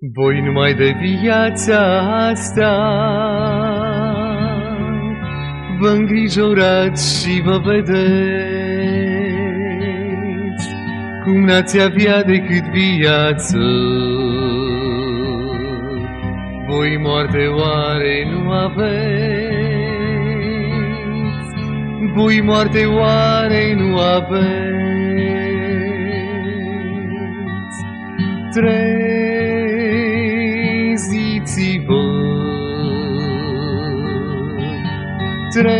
Voi numai de viața asta vă îngrijorați și vă vedeți cum n-ați avea decât viață. Voi moarte oare nu aveți? Voi moarte oare nu aveți? Treziți-vă, treziți-vă,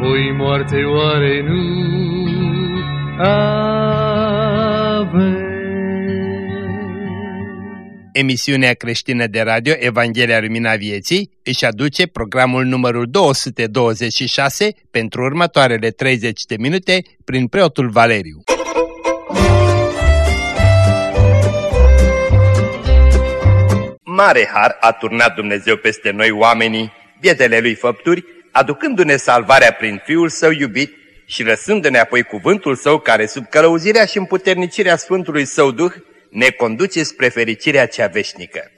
voi moarte oare nu aveți? Emisiunea creștină de radio Evanghelia Lumina Vieții își aduce programul numărul 226 pentru următoarele 30 de minute prin preotul Valeriu. Mare har a turnat Dumnezeu peste noi oamenii, bietele lui făpturi, aducându-ne salvarea prin Fiul Său iubit și lăsându-ne apoi cuvântul Său care sub călăuzirea și împuternicirea Sfântului Său Duh ne conduce spre fericirea cea veșnică.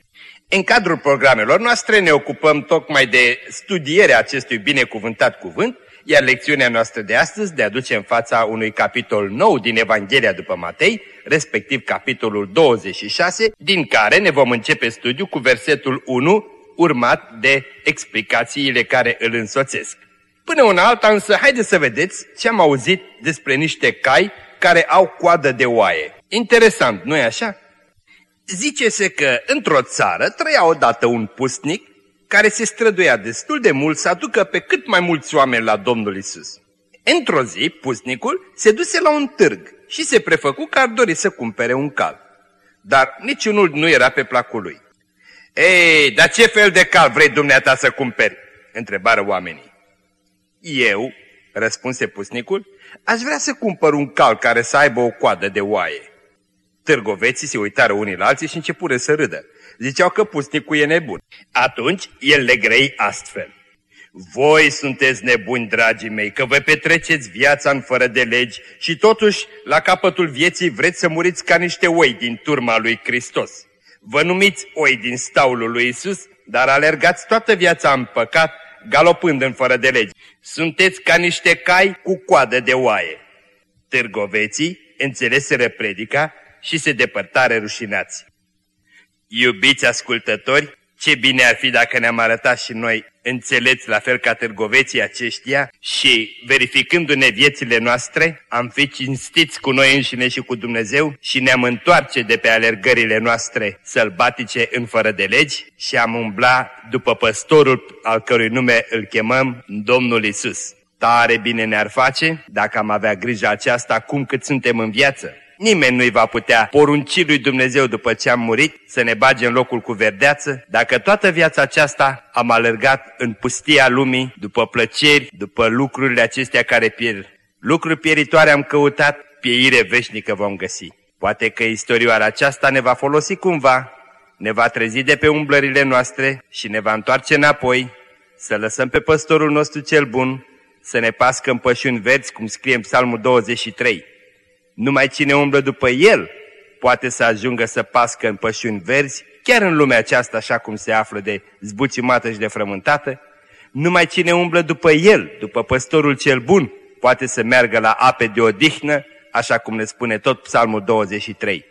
În cadrul programelor noastre ne ocupăm tocmai de studierea acestui binecuvântat cuvânt, iar lecțiunea noastră de astăzi de aduce în fața unui capitol nou din Evanghelia după Matei, respectiv capitolul 26, din care ne vom începe studiul cu versetul 1, urmat de explicațiile care îl însoțesc. Până una alta însă, haideți să vedeți ce am auzit despre niște cai care au coadă de oaie. Interesant, nu-i așa? Zice-se că într-o țară trăia odată un pusnic care se străduia destul de mult să aducă pe cât mai mulți oameni la Domnul Isus. Într-o zi, pusnicul se duse la un târg și se prefăcu că ar dori să cumpere un cal. Dar niciunul nu era pe placul lui. Ei, dar ce fel de cal vrei dumneata să cumperi? întrebară oamenii. Eu, răspunse pusnicul, aș vrea să cumpăr un cal care să aibă o coadă de oaie. Târgoveții se uitară unii la alții și începură să râdă. Ziceau că pusnicul e nebun. Atunci el le grei astfel. Voi sunteți nebuni, dragii mei, că vă petreceți viața în fără de legi și totuși, la capătul vieții, vreți să muriți ca niște oi din turma lui Hristos. Vă numiți oi din staulul lui Isus, dar alergați toată viața în păcat, galopând în fără de legi. Sunteți ca niște cai cu coadă de oaie. Târgoveții înțeleseră predica și se depărtare rușinați. Iubiți ascultători, ce bine ar fi dacă ne-am arătat și noi înțeleți la fel ca târgoveții aceștia și, verificându-ne viețile noastre, am fi cinstiți cu noi înșine și cu Dumnezeu și ne-am întoarce de pe alergările noastre sălbatice în fără de legi și am umbla după păstorul al cărui nume îl chemăm Domnul Isus. Tare bine ne-ar face dacă am avea grijă aceasta acum cât suntem în viață. Nimeni nu-i va putea porunci lui Dumnezeu după ce am murit să ne bage în locul cu verdeață, dacă toată viața aceasta am alergat în pustia lumii, după plăceri, după lucrurile acestea care pierd. Lucruri pieritoare am căutat, pieire veșnică vom găsi. Poate că istorioara aceasta ne va folosi cumva, ne va trezi de pe umblările noastre și ne va întoarce înapoi, să lăsăm pe păstorul nostru cel bun, să ne pască în pășuni verzi, cum scrie în Psalmul 23. Numai cine umblă după el poate să ajungă să pască în pășuni verzi, chiar în lumea aceasta așa cum se află de zbucimată și de frământată. Numai cine umblă după el, după păstorul cel bun, poate să meargă la ape de odihnă, așa cum ne spune tot Psalmul 23.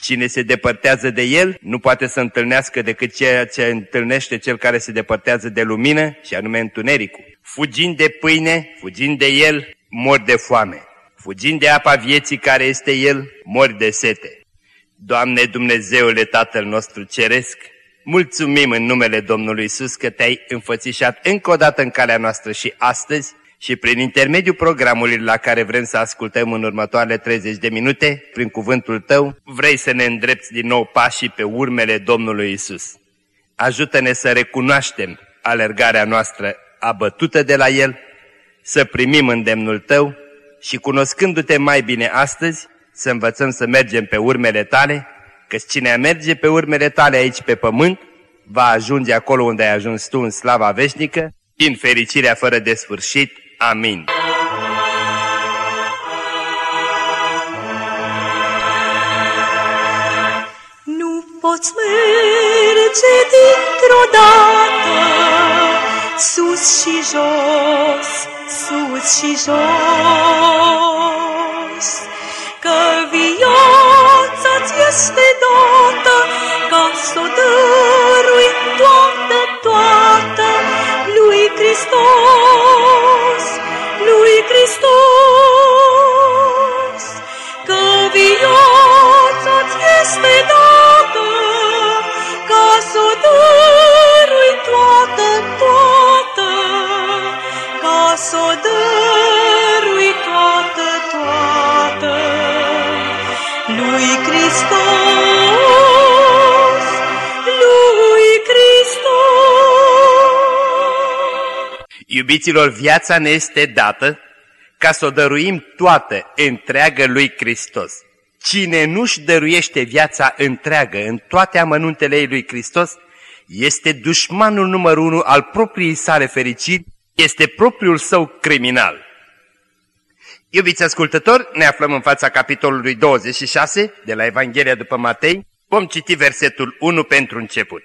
Cine se depărtează de el nu poate să întâlnească decât ceea ce întâlnește cel care se depărtează de lumină și anume întunericul. Fugind de pâine, fugind de el, mor de foame. Fugind de apa vieții care este El, mori de sete. Doamne Dumnezeule Tatăl nostru Ceresc, mulțumim în numele Domnului Isus că Te-ai înfățișat încă o dată în calea noastră și astăzi și prin intermediul programului la care vrem să ascultăm în următoarele 30 de minute, prin cuvântul Tău, vrei să ne îndrepți din nou pașii pe urmele Domnului Isus. Ajută-ne să recunoaștem alergarea noastră abătută de la El, să primim îndemnul Tău și cunoscându-te mai bine astăzi, să învățăm să mergem pe urmele tale, că cine merge pe urmele tale aici pe pământ, va ajunge acolo unde ai ajuns tu în slava veșnică, în fericirea fără de sfârșit. Amin. Nu poți merge dintr-o dată sus și jos, sus și jos. Că viața-ți este dată ca să o dărui toată, toată lui Hristos, lui Hristos. Că viața-ți este dată Iubiților, viața ne este dată ca să o dăruim toată, întreagă lui Hristos. Cine nu-și dăruiește viața întreagă în toate amănuntele ei lui Hristos, este dușmanul numărul unu al propriei sale fericiri, este propriul său criminal. Iubiți ascultători, ne aflăm în fața capitolului 26 de la Evanghelia după Matei. Vom citi versetul 1 pentru început.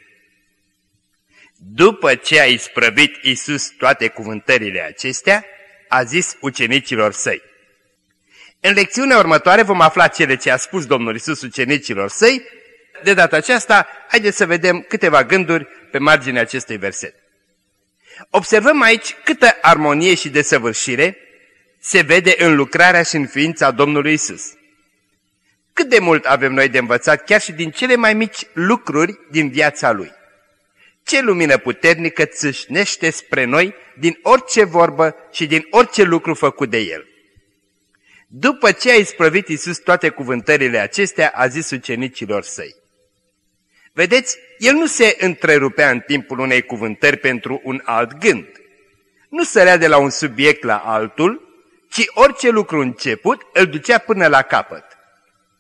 După ce a isprăvit Isus toate cuvântările acestea, a zis ucenicilor săi. În lecțiunea următoare vom afla cele ce a spus Domnul Isus ucenicilor săi. De data aceasta, haideți să vedem câteva gânduri pe marginea acestui verset. Observăm aici câtă armonie și desăvârșire se vede în lucrarea și în ființa Domnului Isus. Cât de mult avem noi de învățat chiar și din cele mai mici lucruri din viața Lui. Ce lumină puternică țâșnește spre noi din orice vorbă și din orice lucru făcut de El. După ce a isprăvit Iisus toate cuvântările acestea, a zis ucenicilor săi. Vedeți, el nu se întrerupea în timpul unei cuvântări pentru un alt gând. Nu sărea de la un subiect la altul, ci orice lucru început îl ducea până la capăt.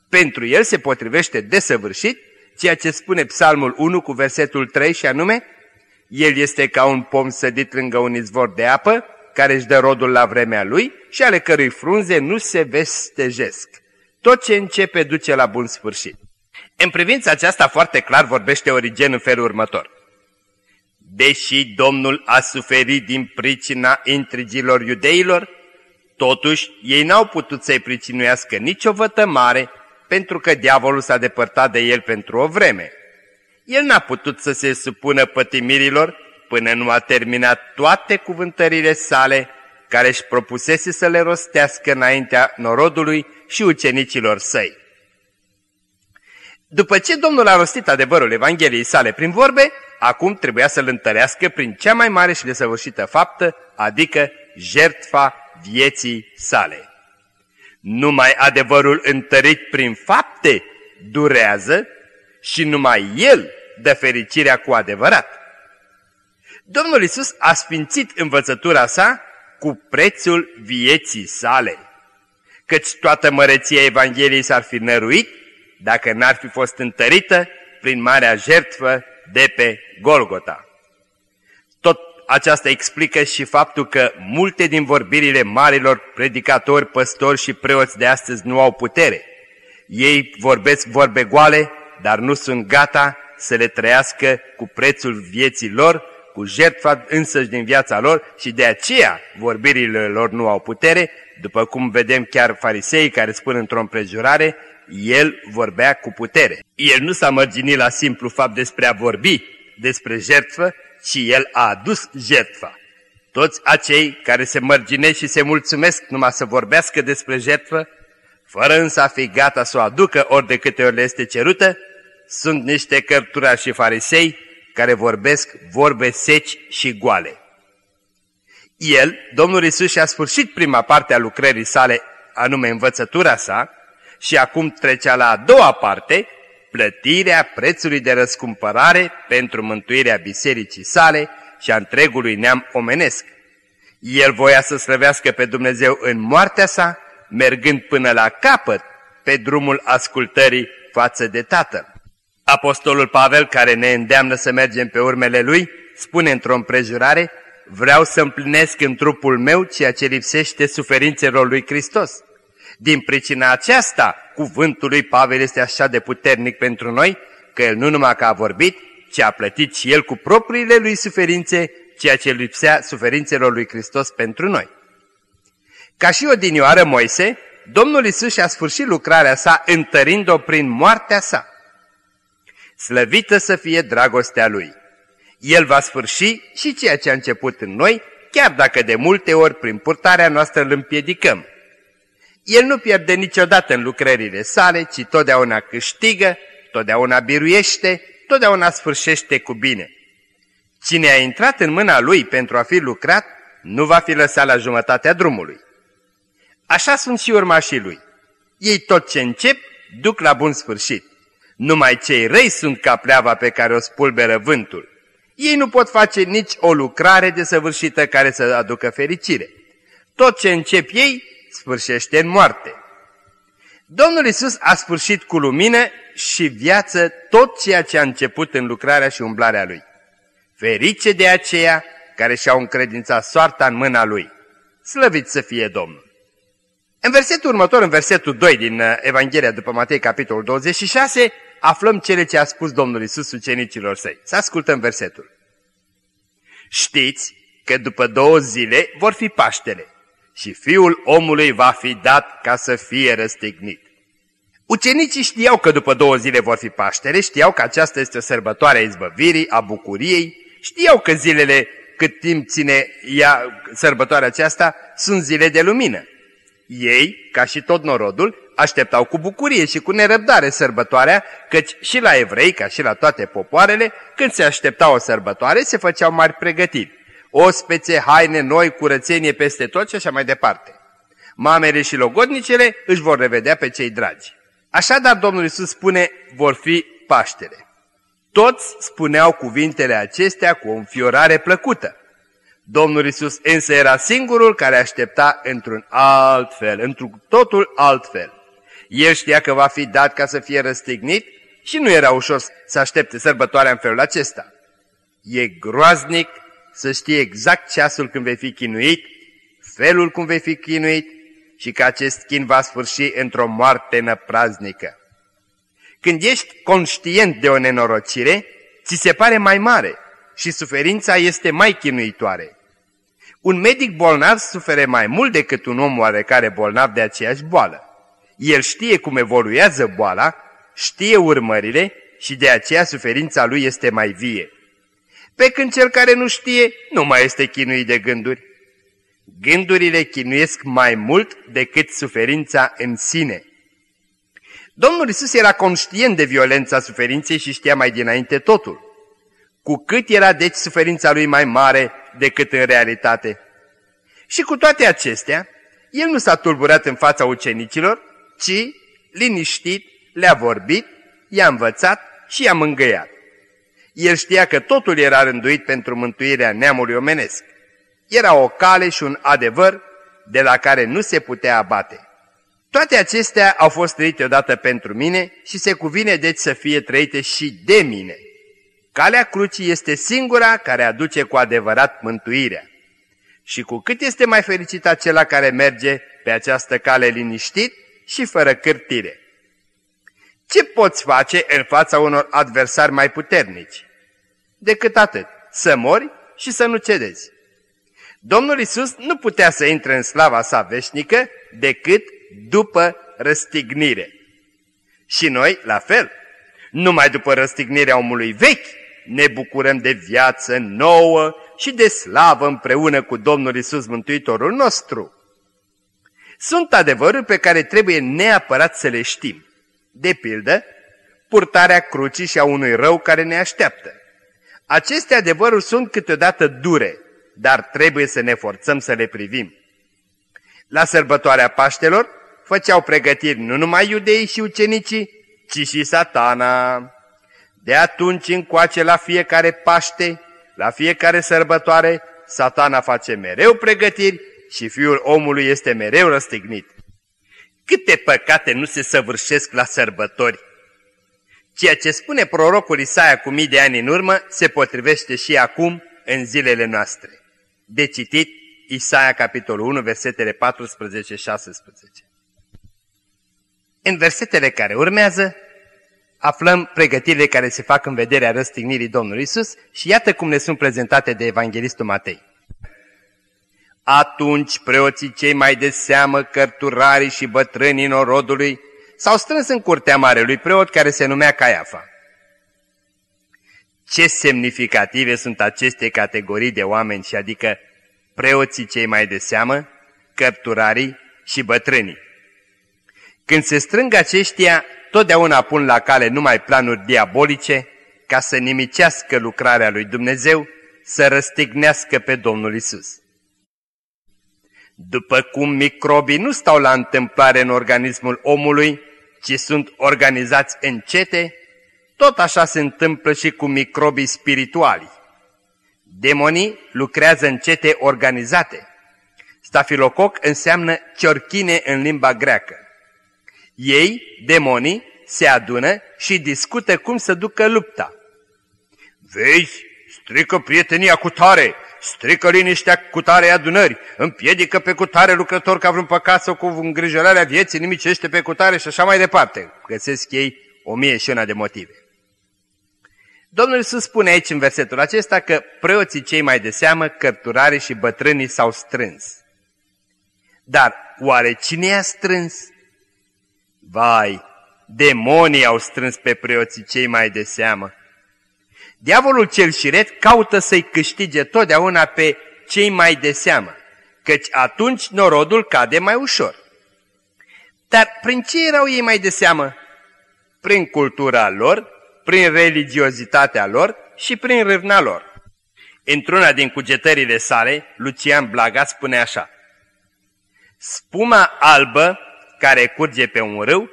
Pentru el se potrivește desăvârșit ceea ce spune Psalmul 1 cu versetul 3 și anume, El este ca un pom sădit lângă un izvor de apă, care își dă rodul la vremea lui și ale cărui frunze nu se vestejesc. Tot ce începe duce la bun sfârșit. În privința aceasta foarte clar vorbește Origen în felul următor. Deși Domnul a suferit din pricina intrigilor iudeilor, totuși ei n-au putut să-i pricinuiască nicio vătămare, pentru că diavolul s-a depărtat de el pentru o vreme. El n-a putut să se supună pătimirilor până nu a terminat toate cuvântările sale, care își propusese să le rostească înaintea norodului și ucenicilor săi. După ce Domnul a rostit adevărul Evangheliei sale prin vorbe, acum trebuia să-l întărească prin cea mai mare și desăvârșită faptă, adică jertfa vieții sale. Numai adevărul întărit prin fapte durează și numai El dă fericirea cu adevărat. Domnul Isus a sfințit învățătura sa cu prețul vieții sale, căci toată măreția Evangheliei s-ar fi năruit dacă n-ar fi fost întărită prin marea jertfă de pe Golgota. Tot aceasta explică și faptul că multe din vorbirile marilor predicatori, păstori și preoți de astăzi nu au putere. Ei vorbesc vorbe goale, dar nu sunt gata să le trăiască cu prețul vieții lor, cu jertfa însăși din viața lor și de aceea vorbirile lor nu au putere, după cum vedem chiar farisei care spun într-o împrejurare, el vorbea cu putere. El nu s-a mărginit la simplu fapt despre a vorbi despre jertfă, ci el a adus jertfa. Toți acei care se mărginesc și se mulțumesc numai să vorbească despre jertfă, fără însă a fi gata să o aducă ori de câte ori le este cerută, sunt niște cărtura și farisei care vorbesc vorbe seci și goale. El, Domnul Isus, și-a sfârșit prima parte a lucrării sale, anume învățătura sa, și acum trecea la a doua parte, plătirea prețului de răscumpărare pentru mântuirea bisericii sale și a întregului neam omenesc. El voia să slăvească pe Dumnezeu în moartea sa, mergând până la capăt pe drumul ascultării față de Tatăl. Apostolul Pavel, care ne îndeamnă să mergem pe urmele lui, spune într-o împrejurare, vreau să împlinesc în trupul meu ceea ce lipsește suferințelor lui Hristos. Din pricina aceasta, cuvântul lui Pavel este așa de puternic pentru noi, că El nu numai că a vorbit, ci a plătit și El cu propriile Lui suferințe, ceea ce lipsea suferințelor Lui Hristos pentru noi. Ca și odinioară Moise, Domnul Isus și-a sfârșit lucrarea sa întărind-o prin moartea sa. Slăvită să fie dragostea Lui! El va sfârși și ceea ce a început în noi, chiar dacă de multe ori prin purtarea noastră îl împiedicăm. El nu pierde niciodată în lucrările sale, ci totdeauna câștigă, totdeauna biruiește, totdeauna sfârșește cu bine. Cine a intrat în mâna lui pentru a fi lucrat, nu va fi lăsat la jumătatea drumului. Așa sunt și urmașii lui. Ei tot ce încep, duc la bun sfârșit. Numai cei răi sunt ca pleava pe care o spulberă vântul. Ei nu pot face nici o lucrare desăvârșită care să aducă fericire. Tot ce încep ei, sfârșește în moarte. Domnul Isus a sfârșit cu lumină și viață tot ceea ce a început în lucrarea și umblarea Lui. Ferice de aceea care și-au încredințat soarta în mâna Lui. Slăvit să fie Domnul! În versetul următor, în versetul 2 din uh, Evanghelia după Matei, capitolul 26, aflăm cele ce a spus Domnul Isus ucenicilor săi. Să ascultăm versetul. Știți că după două zile vor fi Paștele și Fiul omului va fi dat ca să fie răstignit. Ucenicii știau că după două zile vor fi Paștele, știau că aceasta este o sărbătoare a izbăvirii, a bucuriei, știau că zilele cât timp ține ea, sărbătoarea aceasta, sunt zile de lumină. Ei, ca și tot norodul, așteptau cu bucurie și cu nerăbdare sărbătoarea, căci și la evrei, ca și la toate popoarele, când se aștepta o sărbătoare, se făceau mari pregătiri. O spețe, haine noi, curățenie peste tot și așa mai departe. Mamele și logodnicele își vor revedea pe cei dragi. Așadar, Domnul Iisus spune, vor fi Paștele. Toți spuneau cuvintele acestea cu o înfiorare plăcută. Domnul Isus însă era singurul care aștepta într-un alt fel, într-un totul alt fel. El știa că va fi dat ca să fie răstignit și nu era ușor să aștepte sărbătoarea în felul acesta. E groaznic să știi exact ceasul când vei fi chinuit, felul cum vei fi chinuit și că acest chin va sfârși într-o moarte năpraznică. Când ești conștient de o nenorocire, ți se pare mai mare și suferința este mai chinuitoare. Un medic bolnav sufere mai mult decât un om oarecare bolnav de aceeași boală. El știe cum evoluează boala, știe urmările și de aceea suferința lui este mai vie. Pe când cel care nu știe, nu mai este chinuit de gânduri. Gândurile chinuiesc mai mult decât suferința în sine. Domnul Isus era conștient de violența suferinței și știa mai dinainte totul. Cu cât era deci suferința lui mai mare decât în realitate. Și cu toate acestea, el nu s-a tulburat în fața ucenicilor, ci, liniștit, le-a vorbit, i-a învățat și i-a mângâiat. El știa că totul era rânduit pentru mântuirea neamului omenesc. Era o cale și un adevăr de la care nu se putea abate. Toate acestea au fost trăite odată pentru mine și se cuvine deci să fie trăite și de mine. Calea crucii este singura care aduce cu adevărat mântuirea. Și cu cât este mai fericit acela care merge pe această cale liniștit și fără cârtire. Ce poți face în fața unor adversari mai puternici? Decât atât, să mori și să nu cedezi. Domnul Isus nu putea să intre în slava sa veșnică decât după răstignire. Și noi, la fel, numai după răstignirea omului vechi, ne bucurăm de viață nouă și de slavă împreună cu Domnul Isus Mântuitorul nostru. Sunt adevăruri pe care trebuie neapărat să le știm. De pildă, purtarea crucii și a unui rău care ne așteaptă. Aceste adevăruri sunt câteodată dure, dar trebuie să ne forțăm să le privim. La sărbătoarea Paștelor făceau pregătiri nu numai iudeii și ucenicii, ci și satana. De atunci încoace la fiecare Paște, la fiecare sărbătoare, satana face mereu pregătiri și fiul omului este mereu răstignit. Câte păcate nu se săvârșesc la sărbători! Ceea ce spune prorocul Isaia cu mii de ani în urmă se potrivește și acum în zilele noastre. De citit Isaia capitolul 1, versetele 14-16. În versetele care urmează, aflăm pregătirile care se fac în vederea răstignirii Domnului Isus și iată cum ne sunt prezentate de Evanghelistul Matei. Atunci preoții cei mai de seamă, cărturarii și bătrânii norodului s-au strâns în curtea marelui preot care se numea Caiafa. Ce semnificative sunt aceste categorii de oameni și adică preoții cei mai de seamă, cărturarii și bătrânii. Când se strâng aceștia, totdeauna pun la cale numai planuri diabolice ca să nimicească lucrarea lui Dumnezeu, să răstignească pe Domnul Isus. După cum microbii nu stau la întâmplare în organismul omului, ci sunt organizați în cete, tot așa se întâmplă și cu microbii spirituali. Demonii lucrează în cete organizate. Stafilococ înseamnă ciorchine în limba greacă. Ei, demonii, se adună și discută cum să ducă lupta. Vezi, strică prietenia cu tare, strică liniștea cu tare adunări, împiedică pe cutare lucrător ca vreun păcat sau cu îngrijorarea vieții, nimicește pe cutare și așa mai departe. Găsesc ei o mie și una de motive. Domnul Iisus spune aici în versetul acesta că preoții cei mai de seamă, cărturarii și bătrânii s-au strâns. Dar oare cine i-a strâns? Vai, demonii au strâns pe preoții cei mai de seamă. Diavolul cel șiret caută să-i câștige totdeauna pe cei mai de seamă, căci atunci norodul cade mai ușor. Dar prin ce erau ei mai de seamă? Prin cultura lor, prin religiozitatea lor și prin râvna lor. Într-una din cugetările sale, Lucian Blaga spune așa, Spuma albă care curge pe un râu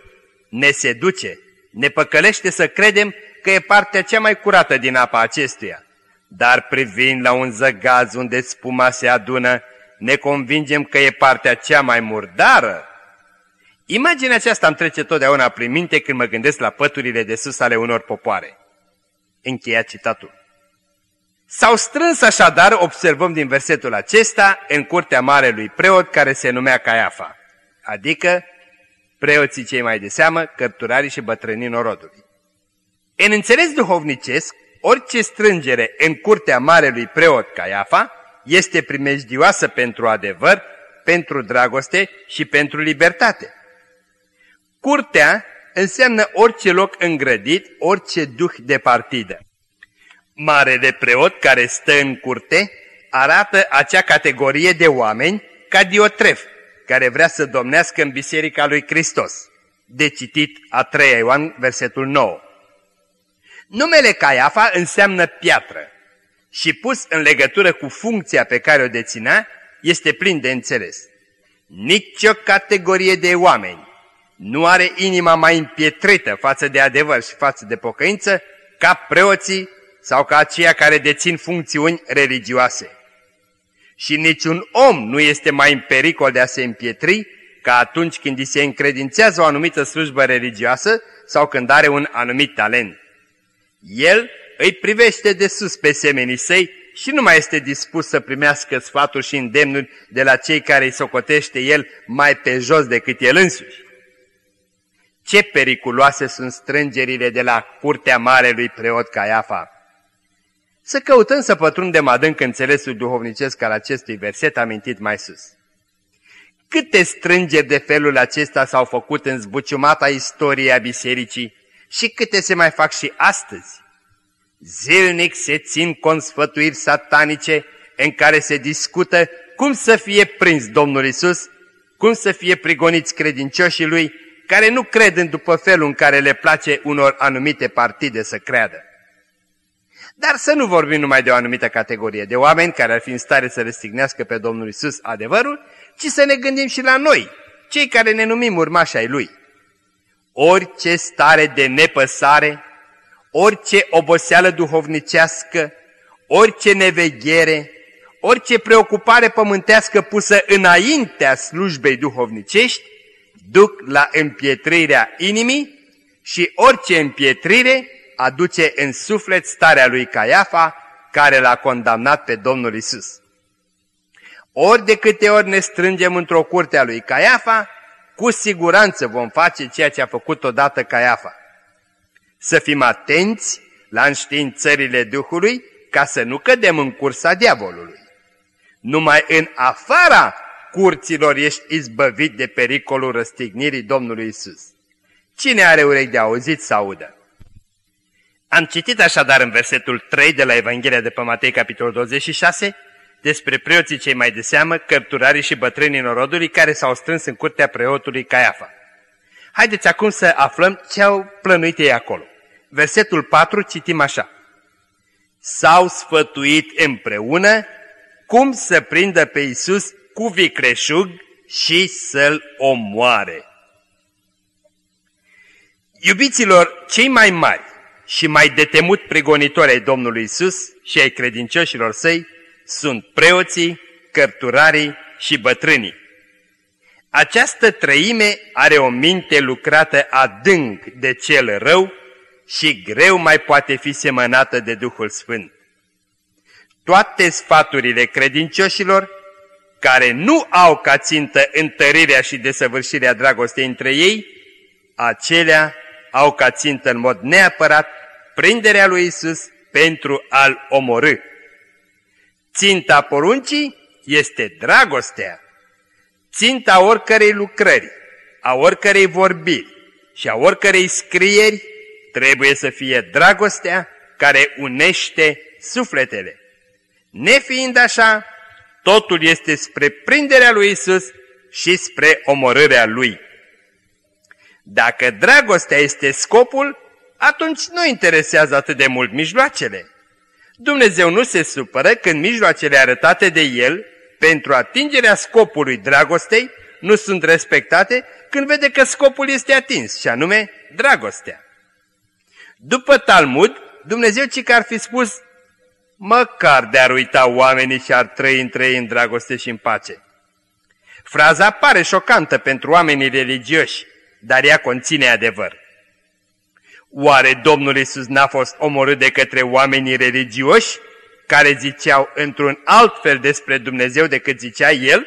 ne seduce, ne păcălește să credem că e partea cea mai curată din apa acestuia. Dar privind la un zăgaz unde spuma se adună, ne convingem că e partea cea mai murdară. Imaginea aceasta îmi trece totdeauna prin minte când mă gândesc la păturile de sus ale unor popoare. Încheia citatul. S-au strâns așadar, observăm din versetul acesta, în curtea marelui preot care se numea Caiafa, adică preoții cei mai de seamă, cărturarii și bătrânii norodului. În înțeles duhovnicesc, orice strângere în curtea marelui preot Caiafa este primejdioasă pentru adevăr, pentru dragoste și pentru libertate. Curtea înseamnă orice loc îngrădit, orice duh de partidă. Marele preot care stă în curte arată acea categorie de oameni ca Diotref, care vrea să domnească în Biserica lui Hristos. De citit a 3 Ioan, versetul 9. Numele Caiafa înseamnă piatră și pus în legătură cu funcția pe care o deținea, este plin de înțeles. Nici o categorie de oameni nu are inima mai împietrită față de adevăr și față de pocăință ca preoții sau ca aceia care dețin funcțiuni religioase. Și niciun om nu este mai în pericol de a se împietri ca atunci când îi se încredințează o anumită slujbă religioasă sau când are un anumit talent. El îi privește de sus pe semenii săi și nu mai este dispus să primească sfaturi și îndemnuri de la cei care îi socotește el mai pe jos decât el însuși. Ce periculoase sunt strângerile de la curtea marelui preot Caiafa! Să căutăm să pătrundem adânc înțelesul duhovnicesc al acestui verset amintit mai sus. Câte strângeri de felul acesta s-au făcut în zbuciumata istorie a bisericii și câte se mai fac și astăzi? Zilnic se țin consfătuiri satanice în care se discută cum să fie prins Domnul Isus, cum să fie prigoniți credincioșii Lui, care nu cred în după felul în care le place unor anumite partide să creadă. Dar să nu vorbim numai de o anumită categorie de oameni care ar fi în stare să răstignească pe Domnul Isus adevărul, ci să ne gândim și la noi, cei care ne numim urmași ai Lui. Orice stare de nepăsare, orice oboseală duhovnicească, orice neveghere, orice preocupare pământească pusă înaintea slujbei duhovnicești, duc la împietrirea inimii și orice împietrire aduce în suflet starea lui Caiafa, care l-a condamnat pe Domnul Isus. Ori de câte ori ne strângem într-o curte a lui Caiafa, cu siguranță vom face ceea ce a făcut odată Caiafa. Să fim atenți la înștiințările Duhului ca să nu cădem în cursa diavolului. Numai în afara curților ești izbăvit de pericolul răstignirii Domnului Isus. Cine are urechi de auzit să audă? Am citit așadar în versetul 3 de la Evanghelia de pe Matei, capitolul 26, despre preoții cei mai de seamă, cărturarii și bătrânii norodului care s-au strâns în curtea preotului Caiafa. Haideți acum să aflăm ce au plănuit ei acolo. Versetul 4 citim așa. S-au sfătuit împreună cum să prindă pe Isus cu vicreșug și să-l omoare. Iubiților, cei mai mari și mai detemut pregonitori ai Domnului Isus și ai credincioșilor săi sunt preoții, cărturarii și bătrânii. Această trăime are o minte lucrată adânc de cel rău și greu mai poate fi semănată de Duhul Sfânt. Toate sfaturile credincioșilor, care nu au ca țintă întărirea și desăvârșirea dragostei între ei, acelea au ca țintă în mod neapărat prinderea lui Isus pentru a-l omorâ. Ținta poruncii este dragostea. Ținta oricărei lucrări, a oricărei vorbiri și a oricărei scrieri trebuie să fie dragostea care unește sufletele. Nefiind așa, totul este spre prinderea lui Isus și spre omorârea lui. Dacă dragostea este scopul, atunci nu interesează atât de mult mijloacele. Dumnezeu nu se supără când mijloacele arătate de El pentru atingerea scopului dragostei nu sunt respectate când vede că scopul este atins, și anume dragostea. După Talmud, Dumnezeu ci că ar fi spus, măcar de-ar uita oamenii și ar trăi între ei în dragoste și în pace. Fraza pare șocantă pentru oamenii religioși, dar ea conține adevăr. Oare Domnul Isus n-a fost omorât de către oamenii religioși, care ziceau într-un alt fel despre Dumnezeu decât zicea El?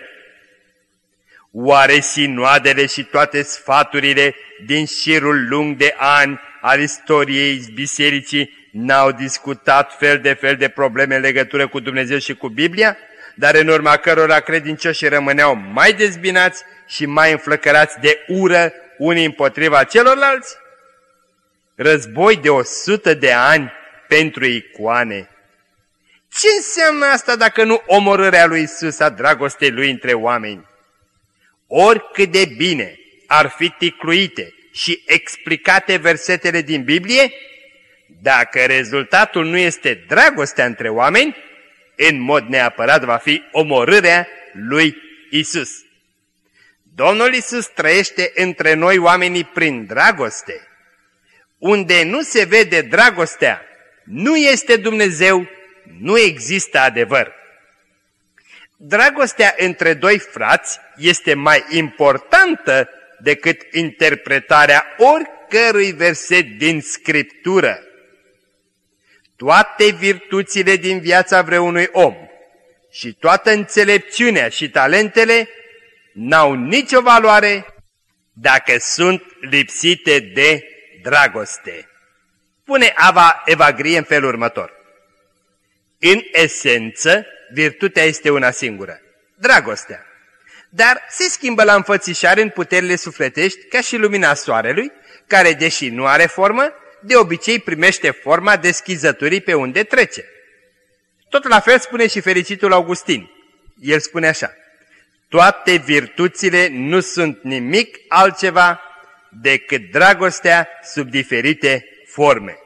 Oare sinoadele și toate sfaturile din șirul lung de ani al istoriei bisericii n-au discutat fel de fel de probleme în legătură cu Dumnezeu și cu Biblia, dar în urma cărora credincioșii rămâneau mai dezbinați și mai înflăcărați de ură unii împotriva celorlalți? Război de o sută de ani pentru icoane. Ce înseamnă asta dacă nu omorârea lui Isus a dragostei lui între oameni? Oricât de bine ar fi ticluite și explicate versetele din Biblie, dacă rezultatul nu este dragostea între oameni, în mod neapărat va fi omorârea lui Isus. Domnul Isus trăiește între noi oamenii prin dragoste. Unde nu se vede dragostea, nu este Dumnezeu, nu există adevăr. Dragostea între doi frați este mai importantă decât interpretarea oricărui verset din Scriptură. Toate virtuțile din viața vreunui om și toată înțelepciunea și talentele n-au nicio valoare dacă sunt lipsite de dragoste. Pune Ava Evagrie în felul următor. În esență, virtutea este una singură, dragostea. Dar se schimbă la înfățișare în puterile sufletești ca și lumina soarelui, care, deși nu are formă, de obicei primește forma deschizăturii pe unde trece. Tot la fel spune și fericitul Augustin. El spune așa, toate virtuțile nu sunt nimic altceva decât dragostea sub diferite forme.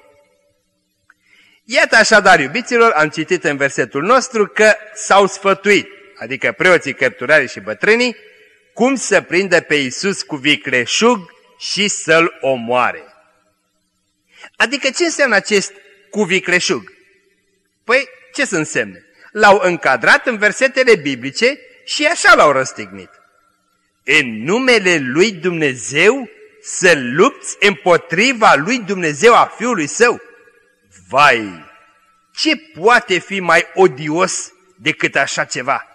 Iată așadar, iubiților, am citit în versetul nostru că s-au sfătuit, adică preoții, cărturarii și bătrânii, cum să prindă pe Iisus cu vicleșug și să-l omoare. Adică ce înseamnă acest cu vicleșug? Păi, ce să însemne? L-au încadrat în versetele biblice și așa l-au răstignit. În numele lui Dumnezeu să lupți împotriva lui Dumnezeu a Fiului Său. Vai, ce poate fi mai odios decât așa ceva?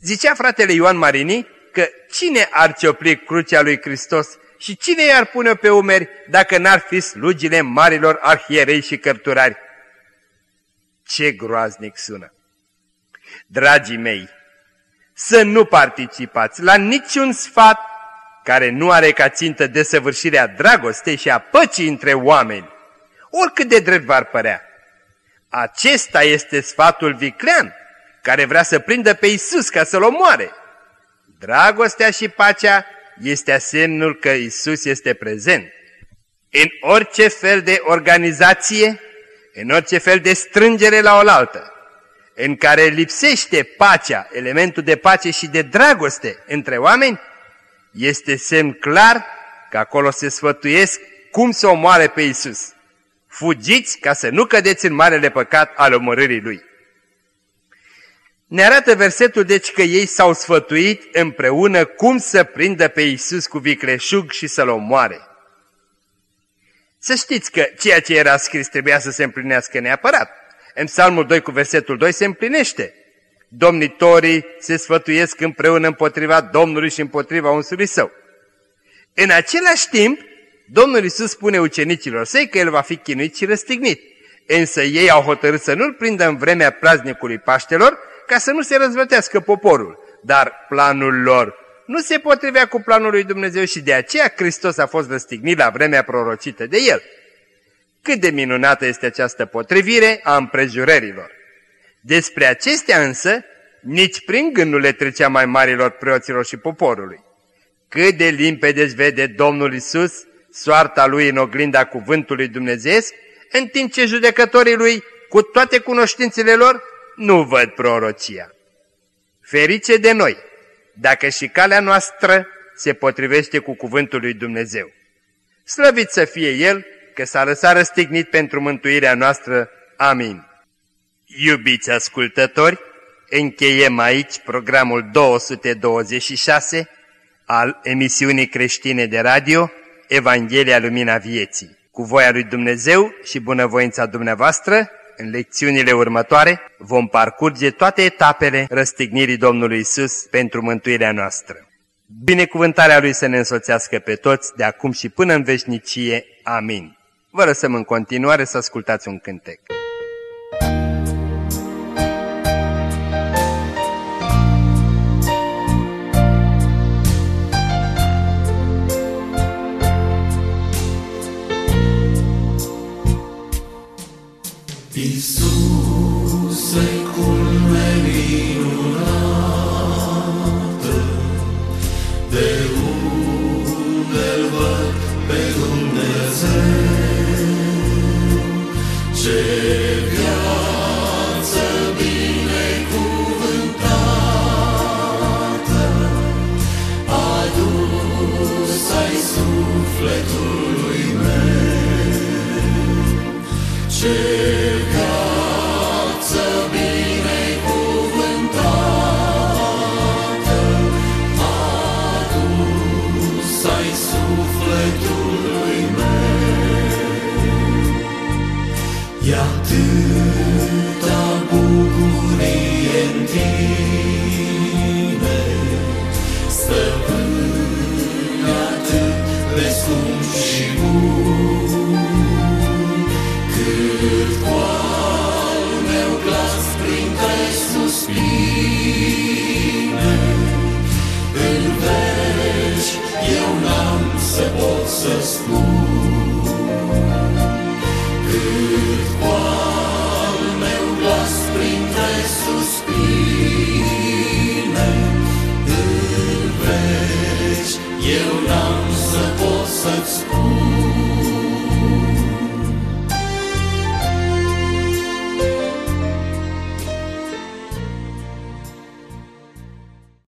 Zicea fratele Ioan Marini că cine ar ciopli crucea lui Hristos și cine i-ar pune pe umeri dacă n-ar fi slugile marilor arhierei și cărturari? Ce groaznic sună! Dragii mei, să nu participați la niciun sfat care nu are ca țintă desăvârșirea dragostei și a păcii între oameni, oricât de drept v-ar părea. Acesta este sfatul viclean, care vrea să prindă pe Isus ca să-l omoare. Dragostea și pacea este asemnul că Isus este prezent. În orice fel de organizație, în orice fel de strângere la oaltă, în care lipsește pacea, elementul de pace și de dragoste între oameni, este semn clar că acolo se sfătuiesc cum să omoare pe Isus. Fugiți ca să nu cădeți în marele păcat al omorârii Lui. Ne arată versetul deci că ei s-au sfătuit împreună cum să prindă pe Isus cu vicleșug și să-L omoare. Să știți că ceea ce era scris trebuia să se împlinească neapărat. În Psalmul 2 cu versetul 2 se împlinește. Domnitorii se sfătuiesc împreună împotriva Domnului și împotriva unsului său. În același timp, Domnul Iisus spune ucenicilor săi că El va fi chinuit și răstignit. Însă ei au hotărât să nu-L prindă în vremea praznicului Paștelor, ca să nu se răzvătească poporul. Dar planul lor nu se potrivea cu planul lui Dumnezeu și de aceea Hristos a fost răstignit la vremea prorocită de El. Cât de minunată este această potrivire a împrejurărilor! Despre acestea însă, nici prin gând nu le trecea mai marilor preoților și poporului. Cât de limpede își vede Domnul Isus soarta lui în oglinda cuvântului Dumnezeu, în timp ce judecătorii lui, cu toate cunoștințele lor, nu văd prorocia. Ferice de noi, dacă și calea noastră se potrivește cu cuvântul lui Dumnezeu. Slăvit să fie El, că s-a lăsat răstignit pentru mântuirea noastră. Amin. Iubiți ascultători, încheiem aici programul 226 al emisiunii creștine de radio Evanghelia Lumina Vieții. Cu voia lui Dumnezeu și bunăvoința dumneavoastră, în lecțiunile următoare vom parcurge toate etapele răstignirii Domnului Isus pentru mântuirea noastră. Binecuvântarea Lui să ne însoțească pe toți de acum și până în veșnicie. Amin. Vă lăsăm în continuare să ascultați un cântec.